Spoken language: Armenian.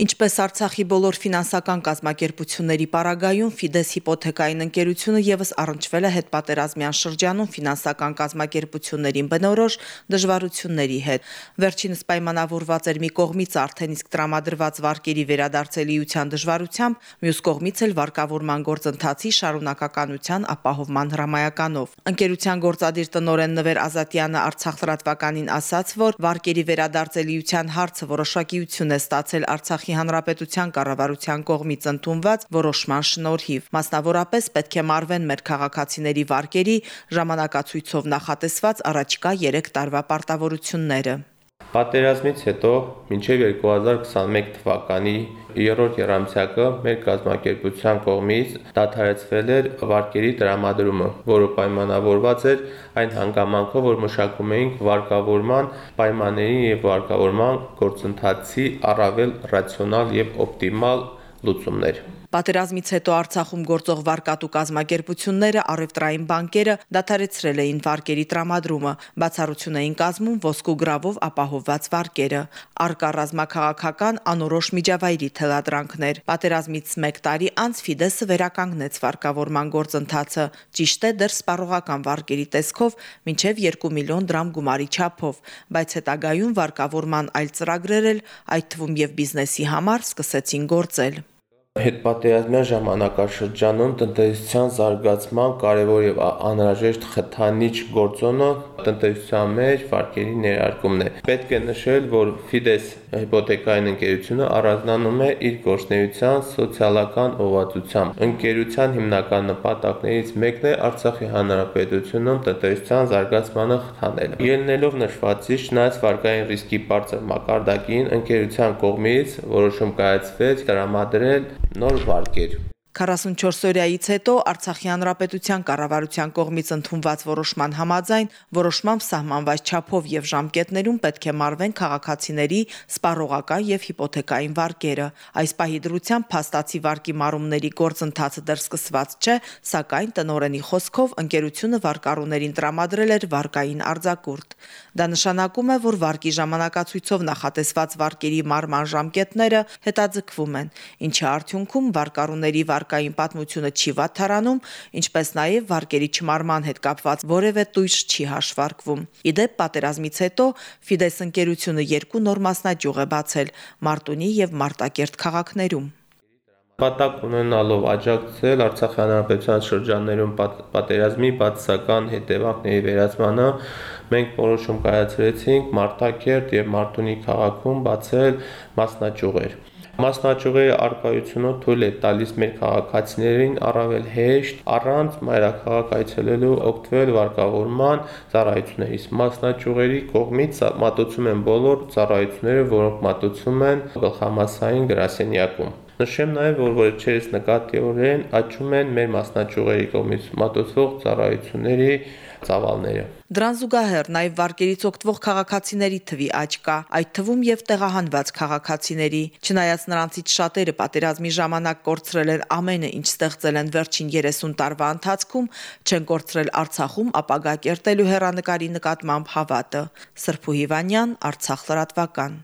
Ինչպես Արցախի բոլոր ֆինանսական կազմակերպությունների պարագայում Ֆիդես հիպոթեկային ընկերությունը եւս առնչվել է հետպատերազմյան շրջանում ֆինանսական կազմակերպություններին բնորոշ դժվարությունների հետ։ Վերջինս պայմանավորված էր մի կողմից արդեն իսկ տրամադրված վարկերի վերադարձելիության դժվարությամբ, մյուս կողմից էլ վարկավորման գործընթացի շարունակականության ապահովման հրամայականով։ Ընկերության գործադիր տնօրեն Նվեր Ազատյանը Արցախ լրատվականին ասաց, որ վարկերի վերադարձելիության հարցը որոշակիություն է ստացել Արցախի Արցախի Հանրապետության կառավարության կողմից ընդունված որոշման շնորհիվ։ Մասնավորապես պետք է մարվեն մեր քաղաքացիների վարկերի ժամանակացույցով նախատեսված առաջիկա 3 տարվա պարտավորությունները։ Պատերազմից հետո մինչև 2021 թվականի երրորդ երամսյակը մեր կազմակերպության կողմից դադարեցվել էր վարկերի տրամադրումը, որը պայմանավորված էր այն հանգամանքով, որ մշակում էինք վարկավորման պայմանների եւ վարկավորման գործընթացի առավել ռացիոնալ եւ օպտիմալ լուծումներ։ Պատերազմից հետո Արցախում գործող վարկատու կազմակերպությունները առևտրային բանկերը դադարեցրել էին վարկերի տրամադրումը, բացառություն էին կազմում ոսկու գրավով ապահովված վարկերը։ Արկա ռազմաքաղաքական անորոշ միջավայրի թելադրանքներ։ Պատերազմից 1 տարի անց Ֆիդեսը վերականգնեց վարկավորման գործընթացը, ճիշտ է դեռ սպառողական վարկերի տեսքով մինչև 2 միլիոն դրամ գումարի չափով, բայց հետագայում վարկավորման այլ ծրագրեր էլ, այդ թվում եւ բիզնեսի համար սկսեցին գործել հետպատերազմյան ժամանակաշրջանում տնտեսության զարգացման կարևոր եւ անհրաժեշտ խթանիչ գործոնը տնտեսության մեջ վարկերի ներարկումն է։ Պետք է նշել, որ Fides հիպոթեկային ընկերությունը առանձնանում է իր գործնեության սոցիալական ուղղվածությամբ։ Ընկերության հիմնական նպատակներից մեկն է Արցախի հանրապետությունում տնտեսության զարգացմանը խթանելը։ Ելնելով նշվածից, չնայած վարկային ռիսկի բարձր մակարդակին, ընկերության կողմից որոշում կայացվեց տրամադրել նոր վարկեր 44 օրյայից հետո Արցախի հանրապետության կառավարության կողմից ընդունված որոշման համաձայն որոշմամբ սահմանված չափով եւ ժամկետներում պետք է մարվեն քաղաքացիների սպառողական եւ հիպոթեկային վարկերը։ Այս պահի դրությամբ փաստացի վարկի մարումների գործընթացը դեռ սկսված չէ, սակայն տնորենի խոսքով ընկերությունը վարկառուներին տրամադրել էր վարկային արձակուրդ։ Դա նշանակում է, որ վարկի ժամանակացույցով նախատեսված վարկերի մարման ժամկետները հետաձգվում են, ինչի արդյունքում վարկառուների վարկ վարկային պատմությունը չի վատթարանում, ինչպես նաև վարկերի չմարման հետ կապված որևէ տույժ չի հաշվարկվում։ Իդեպ պատերազմից հետո Ֆիդես ընկերությունը երկու նոր մասնաճյուղ է բացել Մարտունի եւ Մարտակերտ քաղաքներում նպատակ ունենալով աջակցել Արցախի հանրապետության շրջաններում պատերազմի բացասական հետևանքների վերացմանը մենք որոշում կայացրեցինք Մարտակերտ եւ Մարտունի քաղաքում բացել մասնաճյուղեր Մասնաճյուղերի արկայությունը թույլ է տալիս մեր քաղաքացիներին առավել հեշտ առանց մայրաքաղաք այցելելու օգտվել վարկավորման ծառայություններից։ Մասնաճյուղերի կողմից մատուցում են բոլոր ծառայությունները, որոնք մատուցում են գլխամասային գրասենյակում։ Նշեմ նաև, որ վերջերս նկատիորեն աճում են մեր մասնաճյուղերի կողմից մատուցվող ծառայությունների ծավալները։ Դրան զուգահեռ նաև վարկերից օգտվող քաղաքացիների թվի աճ կա, այդ թվում եւ տեղահանված քաղաքացիների։ Չնայած նրանցից շատերը պատերազմի ժամանակ կորցրել են ամենը, ինչ ստեղծել են վերջին 30 տարվա ընթացքում, չեն կորցրել Արցախում ապագա կերտելու հերանեկարի նկատմամբ հավատը։ Սրփու Հիվանյան, Արցախ լրատվական։